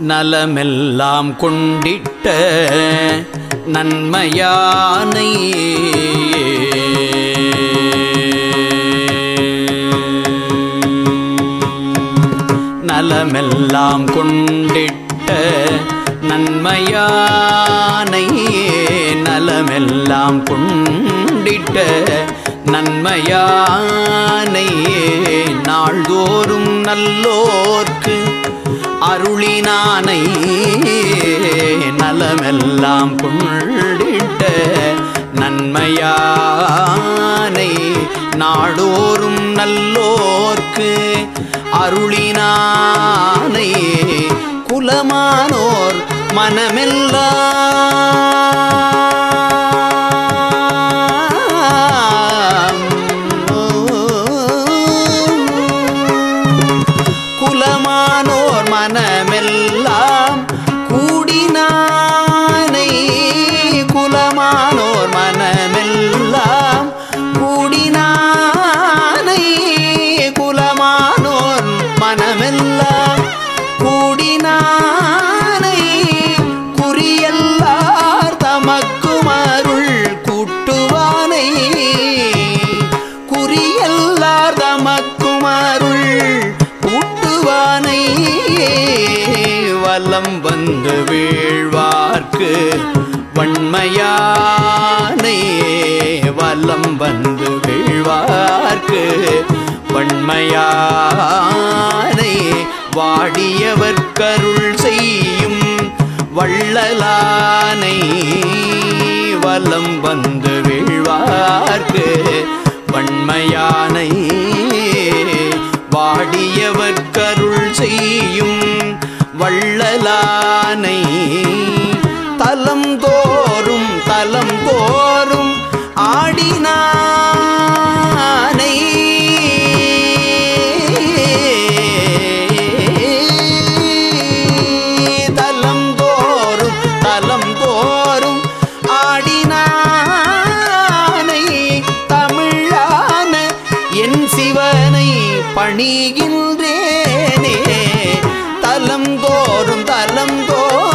நலமெல்லாம் கொண்டிட்ட நன்மையானை. நலமெல்லாம் கொண்டிட்ட நன்மையானை. நலமெல்லாம் கொண்டிட்ட நன்மையானை. நாள்தோறும் நல்லோர்க்கு அருளினானை நலமெல்லாம் கொண்டிட்ட நன்மையானை நாடோறும் நல்லோர்க்கு அருளினானை குலமானோர் மனமெல்லாம் நானை குறியல்லார் தமக்கும் அருள் கூட்டுவானை. குறியல்லார் தமக்கும் அருள் கூட்டுவானை. வலம் வந்து வீழ்வார்க்கு வன்மையானை. வலம் வந்து வீழ்வார்க்கு வன்மையா வாடியவர் கருள் செய்யும் வள்ளலானை வலம் வந்து வீழ்வார்க்கு. வன்மையானை வாடியவர் கருள் செய்யும் வள்ளலானை பணிகின்றேனே தலம் தோறும் தலம் தோறும்